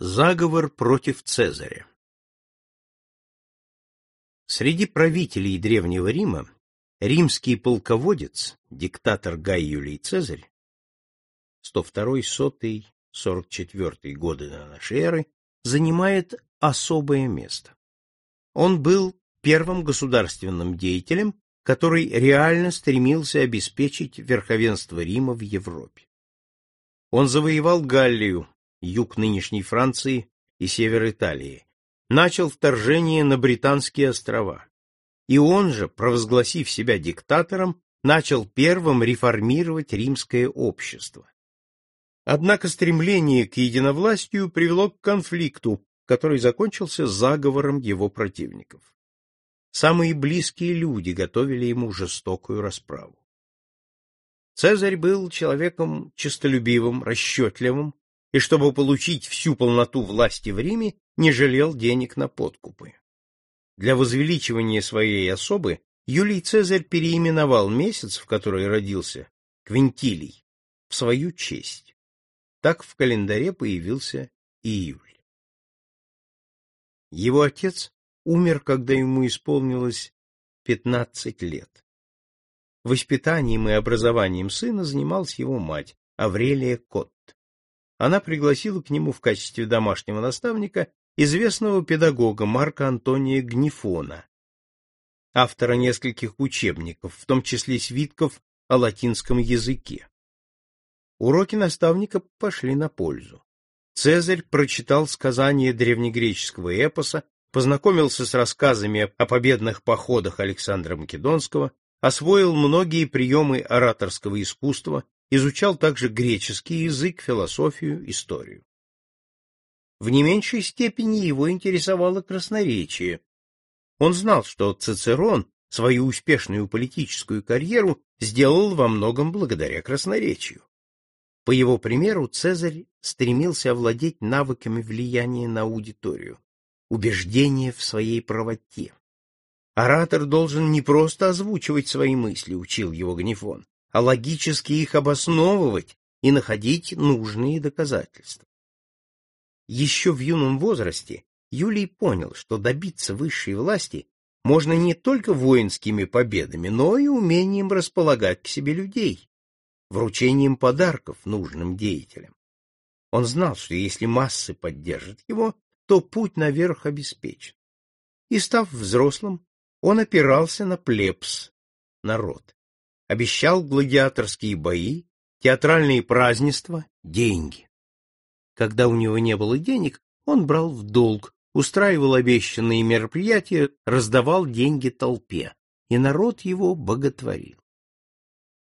Заговор против Цезаря Среди правителей Древнего Рима римский полководец, диктатор Гай Юлий Цезарь, 102-144 годы до нашей эры, занимает особое место. Он был первым государственным деятелем, который реально стремился обеспечить верховенство Рима в Европе. Он завоевал Галлию, юг нынешней Франции и север Италии, начал вторжение на Британские острова. И он же, провозгласив себя диктатором, начал первым реформировать римское общество. Однако стремление к единовластию привело к конфликту, который закончился заговором его противников. Самые близкие люди готовили ему жестокую расправу. Цезарь был человеком честолюбивым, расчетливым, и чтобы получить всю полноту власти в Риме, не жалел денег на подкупы. Для возвеличивания своей особы Юлий Цезарь переименовал месяц, в который родился, Квинтилий, в свою честь. Так в календаре появился июль. Его отец умер, когда ему исполнилось 15 лет. Воспитанием и образованием сына занималась его мать, Аврелия Кот. Она пригласила к нему в качестве домашнего наставника известного педагога Марка Антония Гнифона, автора нескольких учебников, в том числе свитков о латинском языке. Уроки наставника пошли на пользу. Цезарь прочитал сказания древнегреческого эпоса, познакомился с рассказами о победных походах Александра Македонского, освоил многие приемы ораторского искусства, изучал также греческий язык, философию, историю. В не меньшей степени его интересовало красноречие. Он знал, что Цицерон свою успешную политическую карьеру сделал во многом благодаря красноречию. По его примеру, Цезарь стремился овладеть навыками влияния на аудиторию, убеждения в своей правоте. Оратор должен не просто озвучивать свои мысли, учил его Гнифон, а логически их обосновывать и находить нужные доказательства. Еще в юном возрасте Юлий понял, что добиться высшей власти можно не только воинскими победами, но и умением располагать к себе людей, вручением подарков нужным деятелям. Он знал, что если массы поддержат его, то путь наверх обеспечен. И, став взрослым, он опирался на плебс, народ, обещал гладиаторские бои, театральные празднества, деньги. Когда у него не было денег, он брал в долг, устраивал обещанные мероприятия, раздавал деньги толпе, и народ его боготворил.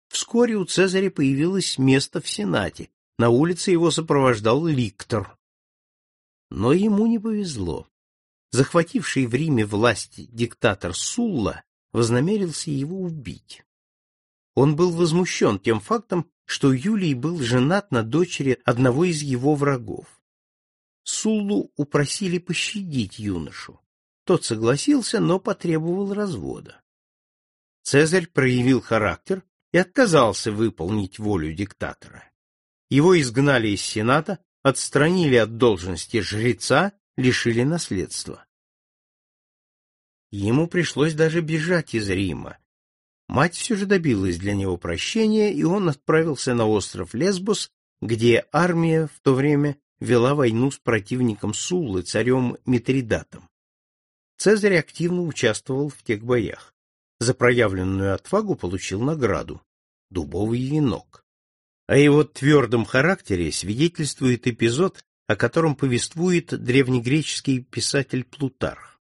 Вскоре у Цезаря появилось место в Сенате, на улице его сопровождал ликтор. Но ему не повезло захвативший в Риме власть диктатор Сулла вознамерился его убить. Он был возмущен тем фактом, что Юлий был женат на дочери одного из его врагов. Суллу упросили пощадить юношу. Тот согласился, но потребовал развода. Цезарь проявил характер и отказался выполнить волю диктатора. Его изгнали из Сената, отстранили от должности жреца лишили наследства. Ему пришлось даже бежать из Рима. Мать все же добилась для него прощения, и он отправился на остров Лесбос, где армия в то время вела войну с противником Суллы, царем Митридатом. Цезарь активно участвовал в тех боях. За проявленную отвагу получил награду — дубовый венок. О его твердом характере свидетельствует эпизод, о котором повествует древнегреческий писатель Плутарх.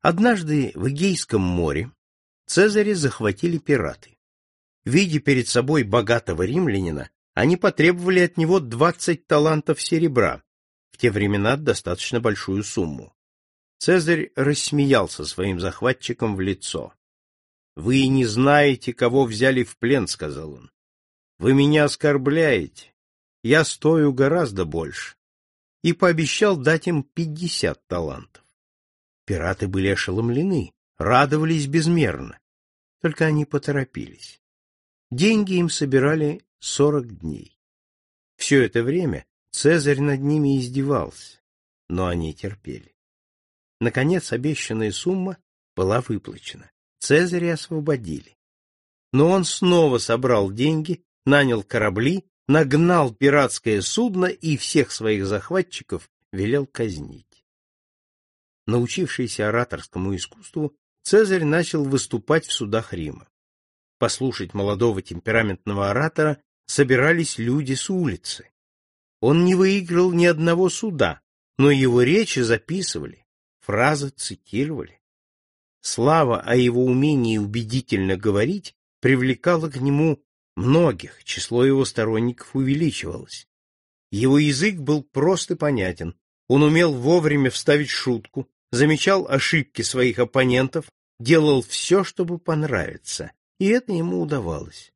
Однажды в Эгейском море Цезаря захватили пираты. Видя перед собой богатого римлянина, они потребовали от него двадцать талантов серебра, в те времена достаточно большую сумму. Цезарь рассмеялся своим захватчикам в лицо. — Вы не знаете, кого взяли в плен, — сказал он. — Вы меня оскорбляете. Я стою гораздо больше и пообещал дать им пятьдесят талантов. Пираты были ошеломлены, радовались безмерно, только они поторопились. Деньги им собирали сорок дней. Все это время Цезарь над ними издевался, но они терпели. Наконец обещанная сумма была выплачена. Цезаря освободили. Но он снова собрал деньги, нанял корабли, нагнал пиратское судно и всех своих захватчиков велел казнить. Научившийся ораторскому искусству, Цезарь начал выступать в судах Рима. Послушать молодого темпераментного оратора собирались люди с улицы. Он не выиграл ни одного суда, но его речи записывали, фразы цитировали. Слава о его умении убедительно говорить привлекала к нему многих, число его сторонников увеличивалось. Его язык был прост и понятен, он умел вовремя вставить шутку, замечал ошибки своих оппонентов, делал все, чтобы понравиться, и это ему удавалось.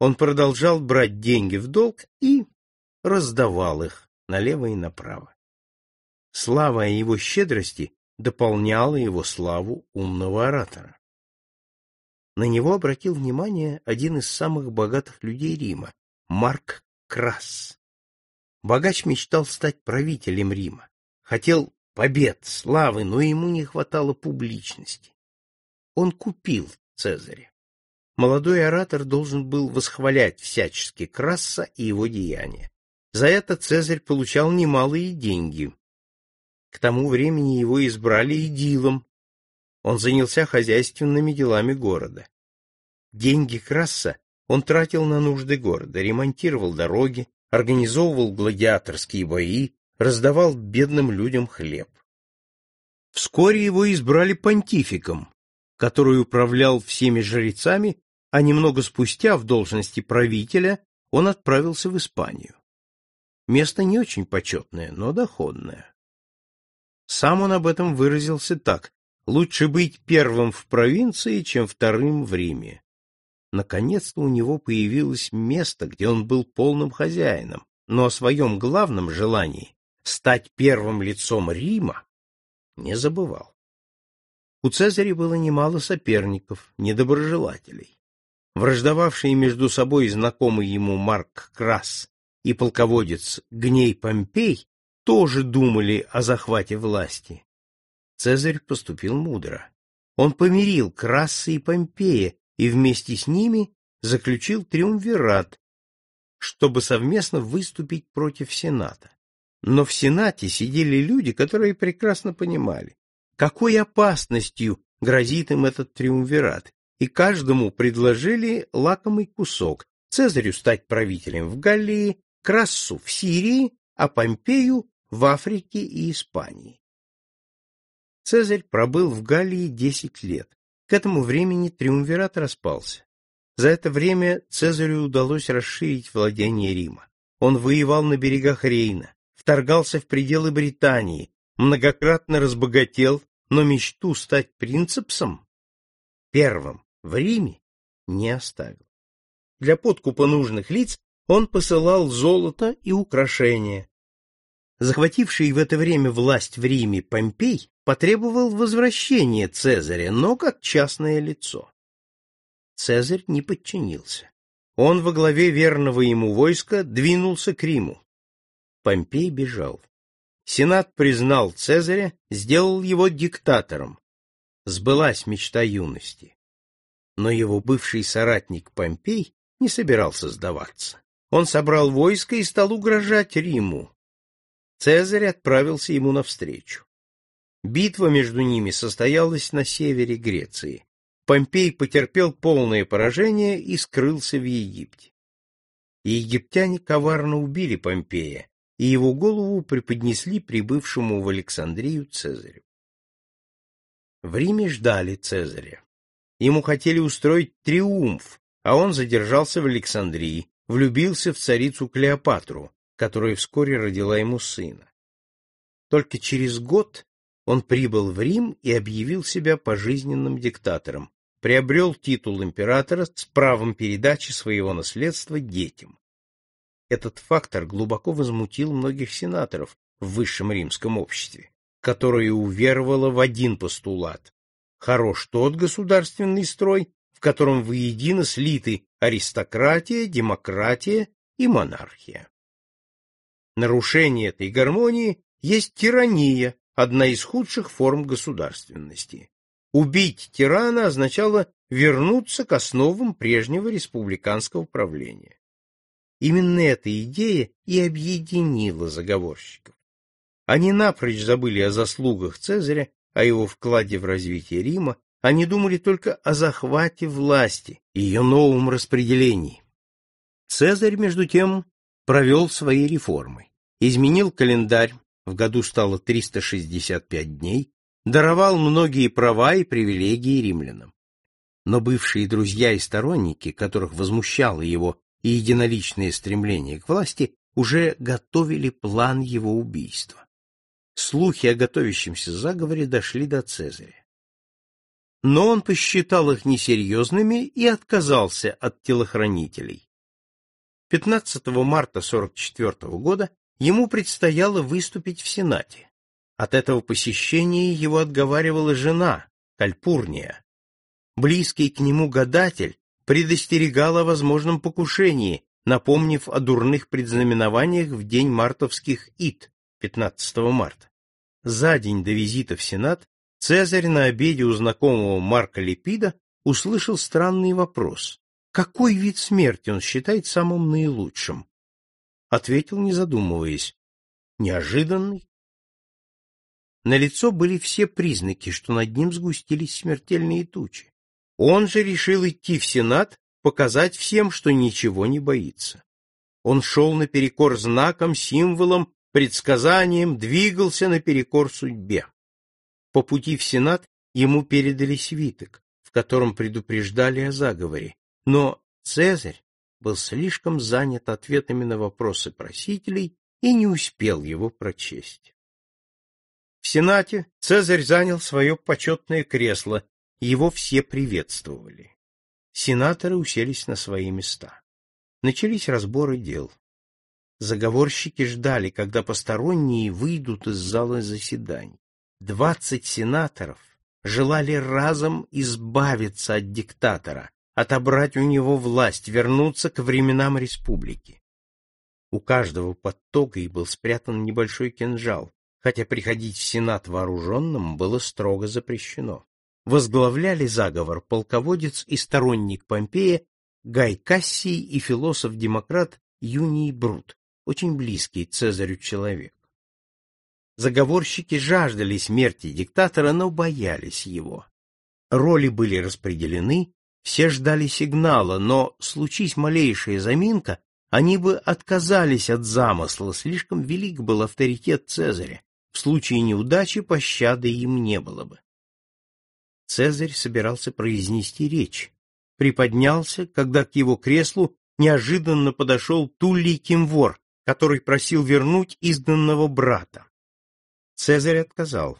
Он продолжал брать деньги в долг и раздавал их налево и направо. Слава о его щедрости дополняла его славу умного оратора. На него обратил внимание один из самых богатых людей Рима, Марк Крас. Богач мечтал стать правителем Рима, хотел побед, славы, но ему не хватало публичности. Он купил Цезаря. Молодой оратор должен был восхвалять всячески Краса и его деяния. За это Цезарь получал немалые деньги. К тому времени его избрали идилом. Он занялся хозяйственными делами города. Деньги Краса он тратил на нужды города, ремонтировал дороги, организовывал гладиаторские бои, раздавал бедным людям хлеб. Вскоре его избрали понтификом, который управлял всеми жрецами, а немного спустя в должности правителя он отправился в Испанию. Место не очень почетное, но доходное. Сам он об этом выразился так: лучше быть первым в провинции, чем вторым в Риме. Наконец-то у него появилось место, где он был полным хозяином, но о своем главном желании стать первым лицом Рима не забывал. У Цезаря было немало соперников, недоброжелателей. Враждовавшие между собой знакомый ему Марк Крас и полководец Гней Помпей тоже думали о захвате власти. Цезарь поступил мудро. Он помирил Краса и Помпея и вместе с ними заключил триумвират, чтобы совместно выступить против Сената. Но в Сенате сидели люди, которые прекрасно понимали, какой опасностью грозит им этот триумвират, и каждому предложили лакомый кусок Цезарю стать правителем в Галлии, Крассу в Сирии, а Помпею в Африке и Испании. Цезарь пробыл в Галлии десять лет. К этому времени триумвират распался. За это время Цезарю удалось расширить владение Рима. Он воевал на берегах Рейна, вторгался в пределы Британии, многократно разбогател, но мечту стать принцепсом, первым в Риме, не оставил. Для подкупа нужных лиц он посылал золото и украшения. Захвативший в это время власть в Риме Помпей потребовал возвращения Цезаря, но как частное лицо. Цезарь не подчинился. Он во главе верного ему войска двинулся к Риму. Помпей бежал. Сенат признал Цезаря, сделал его диктатором. Сбылась мечта юности. Но его бывший соратник Помпей не собирался сдаваться. Он собрал войско и стал угрожать Риму. Цезарь отправился ему навстречу. Битва между ними состоялась на севере Греции. Помпей потерпел полное поражение и скрылся в Египте. Египтяне коварно убили Помпея, и его голову преподнесли прибывшему в Александрию Цезарю. В Риме ждали Цезаря. Ему хотели устроить триумф, а он задержался в Александрии, влюбился в царицу Клеопатру, которая вскоре родила ему сына. Только через год он прибыл в Рим и объявил себя пожизненным диктатором, приобрел титул императора с правом передачи своего наследства детям. Этот фактор глубоко возмутил многих сенаторов в высшем римском обществе, которое уверовало в один постулат. Хорош тот государственный строй, в котором воедино слиты аристократия, демократия и монархия. Нарушение этой гармонии есть тирания, одна из худших форм государственности. Убить тирана означало вернуться к основам прежнего республиканского правления. Именно эта идея и объединила заговорщиков. Они напрочь забыли о заслугах Цезаря, о его вкладе в развитие Рима, они думали только о захвате власти и ее новом распределении. Цезарь, между тем, провел свои реформы, изменил календарь, в году стало 365 дней, даровал многие права и привилегии римлянам. Но бывшие друзья и сторонники, которых возмущало его и единоличное стремление к власти, уже готовили план его убийства. Слухи о готовящемся заговоре дошли до Цезаря. Но он посчитал их несерьезными и отказался от телохранителей. 15 марта 44 года ему предстояло выступить в Сенате. От этого посещения его отговаривала жена, Кальпурния. Близкий к нему гадатель предостерегал о возможном покушении, напомнив о дурных предзнаменованиях в день мартовских ид, 15 марта. За день до визита в Сенат Цезарь на обеде у знакомого Марка Липида услышал странный вопрос. Какой вид смерти он считает самым наилучшим? Ответил, не задумываясь. Неожиданный. На лицо были все признаки, что над ним сгустились смертельные тучи. Он же решил идти в Сенат, показать всем, что ничего не боится. Он шел наперекор знакам, символам, предсказаниям, двигался наперекор судьбе. По пути в Сенат ему передали свиток, в котором предупреждали о заговоре, но Цезарь был слишком занят ответами на вопросы просителей и не успел его прочесть. В Сенате Цезарь занял свое почетное кресло, его все приветствовали. Сенаторы уселись на свои места. Начались разборы дел. Заговорщики ждали, когда посторонние выйдут из зала заседаний. Двадцать сенаторов желали разом избавиться от диктатора, отобрать у него власть, вернуться к временам республики. У каждого под тогой был спрятан небольшой кинжал, хотя приходить в Сенат вооруженным было строго запрещено. Возглавляли заговор полководец и сторонник Помпея Гай Кассий и философ-демократ Юний Брут, очень близкий Цезарю человек. Заговорщики жаждали смерти диктатора, но боялись его. Роли были распределены, все ждали сигнала, но, случись малейшая заминка, они бы отказались от замысла, слишком велик был авторитет Цезаря. В случае неудачи пощады им не было бы. Цезарь собирался произнести речь. Приподнялся, когда к его креслу неожиданно подошел Туллий Кимвор, который просил вернуть изданного брата. Цезарь отказал.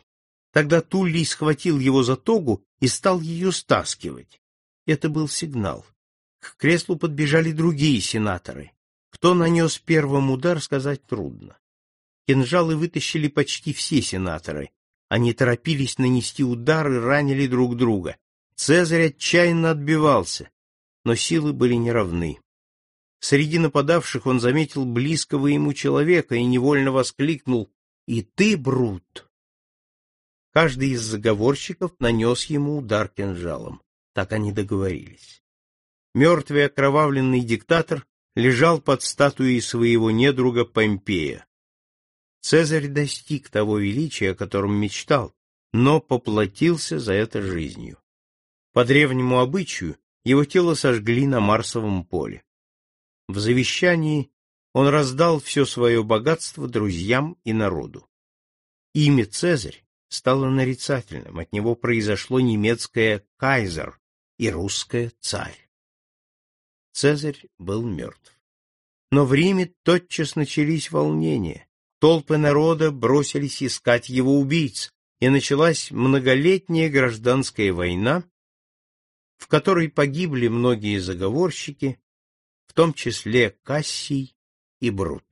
Тогда Туллий схватил его за тогу и стал ее стаскивать. Это был сигнал. К креслу подбежали другие сенаторы. Кто нанес первым удар, сказать трудно. Кинжалы вытащили почти все сенаторы. Они торопились нанести удар и ранили друг друга. Цезарь отчаянно отбивался, но силы были неравны. Среди нападавших он заметил близкого ему человека и невольно воскликнул «И ты, Брут!». Каждый из заговорщиков нанес ему удар кинжалом. Так они договорились. Мертвый окровавленный диктатор лежал под статуей своего недруга Помпея. Цезарь достиг того величия, о котором мечтал, но поплатился за это жизнью. По древнему обычаю его тело сожгли на Марсовом поле. В завещании он раздал все свое богатство друзьям и народу. Имя Цезарь стало нарицательным, от него произошло немецкое «кайзер», и русское царь. Цезарь был мертв. Но в Риме тотчас начались волнения. Толпы народа бросились искать его убийц, и началась многолетняя гражданская война, в которой погибли многие заговорщики, в том числе Кассий и Брут.